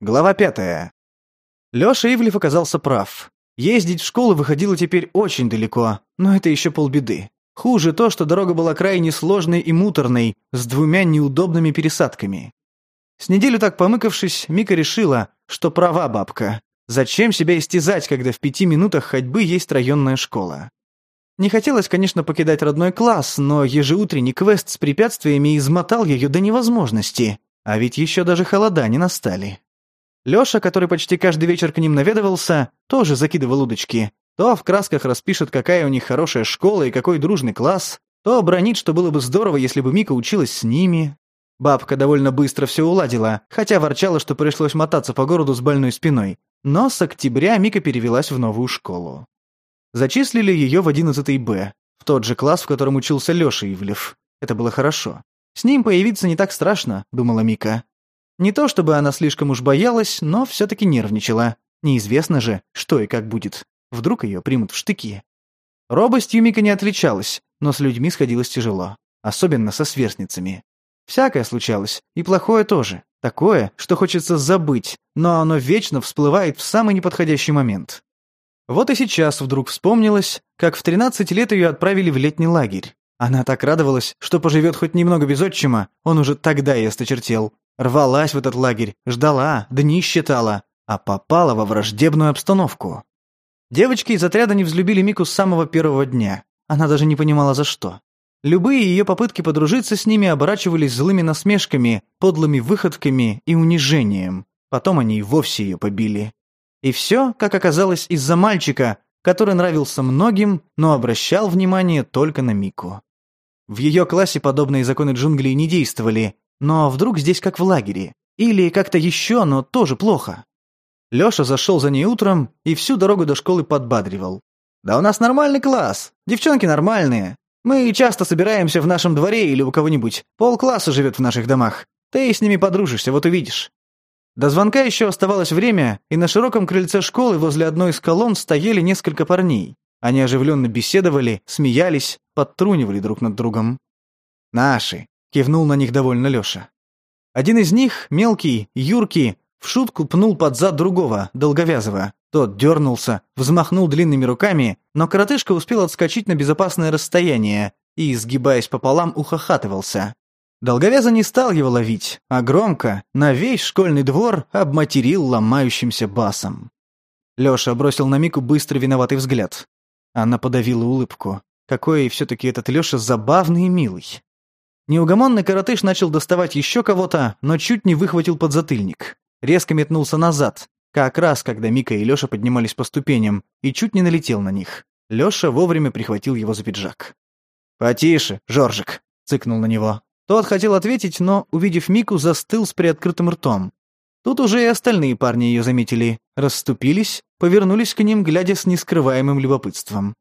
Глава пятая. Лёша Ивлев оказался прав. Ездить в школу выходило теперь очень далеко, но это ещё полбеды. Хуже то, что дорога была крайне сложной и муторной, с двумя неудобными пересадками. С неделю так помыкавшись, Мика решила, что права бабка. Зачем себя истязать, когда в пяти минутах ходьбы есть районная школа? Не хотелось, конечно, покидать родной класс, но ежеутренний квест с препятствиями измотал её до невозможности. А ведь ещё даже холода не настали. Лёша, который почти каждый вечер к ним наведывался, тоже закидывал удочки. То в красках распишет, какая у них хорошая школа и какой дружный класс, то бронит, что было бы здорово, если бы Мика училась с ними. Бабка довольно быстро все уладила, хотя ворчала, что пришлось мотаться по городу с больной спиной. Но с октября Мика перевелась в новую школу. Зачислили её в 11 Б, в тот же класс, в котором учился Лёша Ивлев. Это было хорошо. С ним появиться не так страшно, думала Мика. Не то чтобы она слишком уж боялась, но все-таки нервничала. Неизвестно же, что и как будет. Вдруг ее примут в штыки. Робостью Мика не отличалась, но с людьми сходилось тяжело. Особенно со сверстницами. Всякое случалось, и плохое тоже. Такое, что хочется забыть, но оно вечно всплывает в самый неподходящий момент. Вот и сейчас вдруг вспомнилось, как в 13 лет ее отправили в летний лагерь. Она так радовалась, что поживет хоть немного без отчима, он уже тогда и осточертел. Рвалась в этот лагерь, ждала, дни считала, а попала во враждебную обстановку. Девочки из отряда не взлюбили Мику с самого первого дня. Она даже не понимала, за что. Любые ее попытки подружиться с ними оборачивались злыми насмешками, подлыми выходками и унижением. Потом они и вовсе ее побили. И все, как оказалось, из-за мальчика, который нравился многим, но обращал внимание только на Мику. В ее классе подобные законы джунглей не действовали, но вдруг здесь как в лагере. Или как-то еще, но тоже плохо. Лёша зашел за ней утром и всю дорогу до школы подбадривал. «Да у нас нормальный класс, девчонки нормальные. Мы часто собираемся в нашем дворе или у кого-нибудь. Пол класса живет в наших домах. Ты с ними подружишься, вот увидишь». До звонка еще оставалось время, и на широком крыльце школы возле одной из колонн стояли несколько парней. Они оживленно беседовали, смеялись, подтрунивали друг над другом. «Наши!» — кивнул на них довольно Лёша. Один из них, мелкий, юркий, в шутку пнул под зад другого, долговязого. Тот дернулся, взмахнул длинными руками, но коротышка успел отскочить на безопасное расстояние и, изгибаясь пополам, ухахатывался. Долговяза не стал его ловить, а громко, на весь школьный двор, обматерил ломающимся басом. Лёша бросил на Мику быстрый виноватый взгляд. Она подавила улыбку. Какой все-таки этот Леша забавный и милый. Неугомонный коротыш начал доставать еще кого-то, но чуть не выхватил подзатыльник. Резко метнулся назад, как раз когда Мика и Леша поднимались по ступеням, и чуть не налетел на них. Леша вовремя прихватил его за пиджак. «Потише, Жоржик!» — цыкнул на него. Тот хотел ответить, но, увидев Мику, застыл с приоткрытым ртом. Тут уже и остальные парни ее заметили, расступились, повернулись к ним, глядя с нескрываемым любопытством.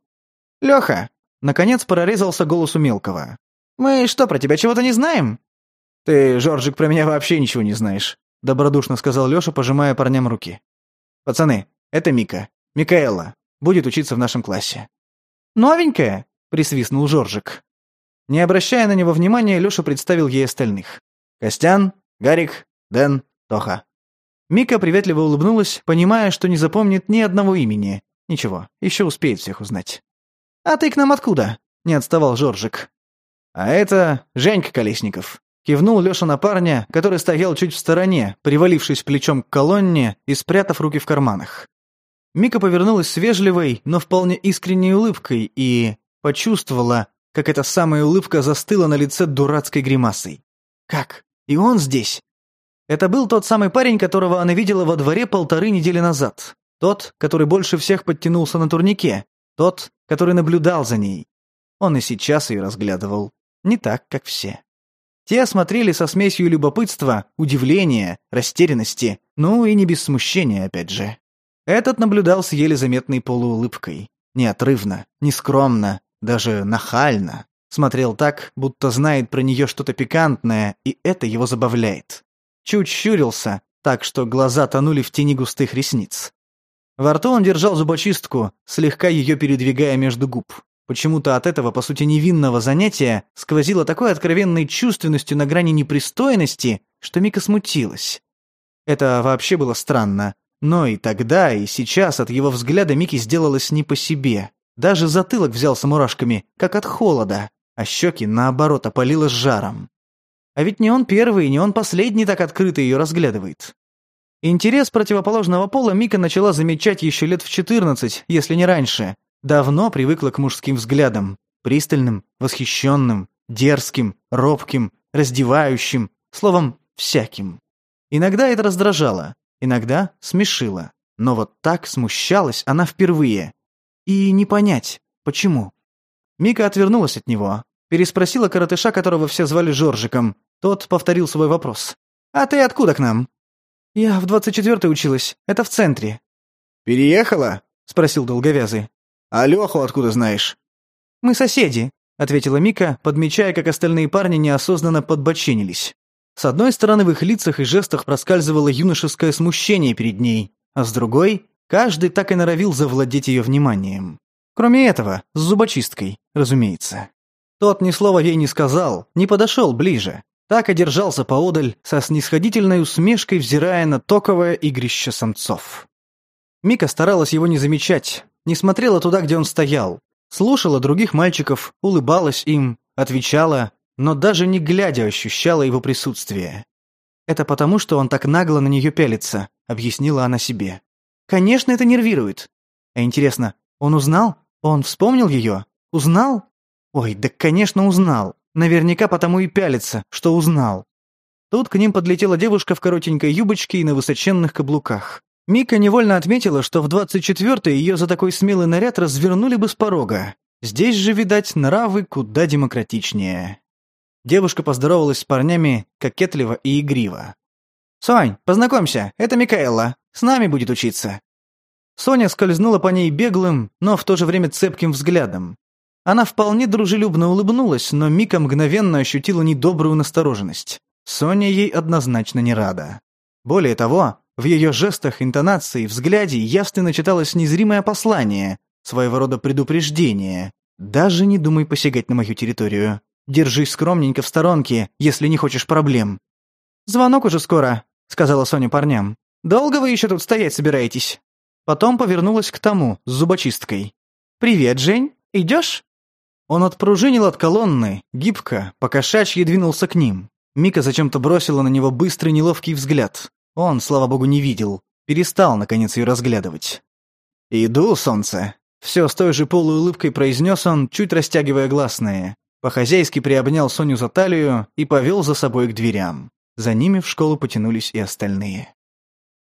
«Леха!» — наконец прорезался голос у мелкого. «Мы что, про тебя чего-то не знаем?» «Ты, Жоржик, про меня вообще ничего не знаешь», — добродушно сказал Леша, пожимая парням руки. «Пацаны, это Мика. Микаэла. Будет учиться в нашем классе». «Новенькая?» — присвистнул Жоржик. Не обращая на него внимания, Леша представил ей остальных. «Костян, Гарик, Дэн, Тоха». Мика приветливо улыбнулась, понимая, что не запомнит ни одного имени. Ничего, еще успеет всех узнать. «А ты к нам откуда?» — не отставал Жоржик. «А это Женька Колесников», — кивнул Леша на парня, который стоял чуть в стороне, привалившись плечом к колонне и спрятав руки в карманах. Мика повернулась с вежливой, но вполне искренней улыбкой и почувствовала, как эта самая улыбка застыла на лице дурацкой гримасой. «Как? И он здесь?» Это был тот самый парень, которого она видела во дворе полторы недели назад. Тот, который больше всех подтянулся на турнике. Тот, который наблюдал за ней. Он и сейчас ее разглядывал. Не так, как все. Те смотрели со смесью любопытства, удивления, растерянности, ну и не без смущения, опять же. Этот наблюдал с еле заметной полуулыбкой. Неотрывно, нескромно, даже нахально. Смотрел так, будто знает про нее что-то пикантное, и это его забавляет чуть щурился, так что глаза тонули в тени густых ресниц. Во рту он держал зубочистку, слегка ее передвигая между губ. Почему-то от этого, по сути, невинного занятия сквозило такой откровенной чувственностью на грани непристойности, что Мика смутилась. Это вообще было странно. Но и тогда, и сейчас от его взгляда Мики сделалось не по себе. Даже затылок взялся мурашками, как от холода, а щеки, наоборот, опалило жаром. А ведь не он первый, не он последний так открыто ее разглядывает. Интерес противоположного пола Мика начала замечать еще лет в 14, если не раньше. Давно привыкла к мужским взглядам. Пристальным, восхищенным, дерзким, робким, раздевающим, словом, всяким. Иногда это раздражало, иногда смешило. Но вот так смущалась она впервые. И не понять, почему. Мика отвернулась от него, переспросила коротыша, которого все звали Жоржиком. Тот повторил свой вопрос. «А ты откуда к нам?» «Я в 24-й училась. Это в центре». «Переехала?» — спросил долговязый. «А Леху откуда знаешь?» «Мы соседи», — ответила Мика, подмечая, как остальные парни неосознанно подбочинились. С одной стороны, в их лицах и жестах проскальзывало юношеское смущение перед ней, а с другой, каждый так и норовил завладеть ее вниманием. Кроме этого, с зубочисткой, разумеется. Тот ни слова ей не сказал, не подошел ближе, так одержался поодаль со снисходительной усмешкой, взирая на токовое игрище самцов. Мика старалась его не замечать, не смотрела туда, где он стоял, слушала других мальчиков, улыбалась им, отвечала, но даже не глядя ощущала его присутствие. «Это потому, что он так нагло на нее пялится», — объяснила она себе. «Конечно, это нервирует. А интересно, он узнал? Он вспомнил ее? Узнал? Ой, да, конечно, узнал. Наверняка потому и пялится, что узнал. Тут к ним подлетела девушка в коротенькой юбочке и на высоченных каблуках. Мика невольно отметила, что в 24-й ее за такой смелый наряд развернули бы с порога. Здесь же, видать, нравы куда демократичнее. Девушка поздоровалась с парнями кокетливо и игриво. «Сонь, познакомься, это Микаэла, с нами будет учиться». Соня скользнула по ней беглым, но в то же время цепким взглядом. Она вполне дружелюбно улыбнулась, но Мика мгновенно ощутила недобрую настороженность. Соня ей однозначно не рада. Более того, в ее жестах, интонации, взгляде явственно читалось незримое послание, своего рода предупреждение. «Даже не думай посягать на мою территорию. Держись скромненько в сторонке, если не хочешь проблем». «Звонок уже скоро», — сказала Соня парням. «Долго вы еще тут стоять собираетесь?» Потом повернулась к тому, с зубочисткой. «Привет, Жень. Идешь?» Он отпружинил от колонны, гибко, покошачьи двинулся к ним. Мика зачем-то бросила на него быстрый неловкий взгляд. Он, слава богу, не видел. Перестал, наконец, ее разглядывать. «Иду, солнце!» Все с той же полуулыбкой произнес он, чуть растягивая гласные. По-хозяйски приобнял Соню за талию и повел за собой к дверям. За ними в школу потянулись и остальные.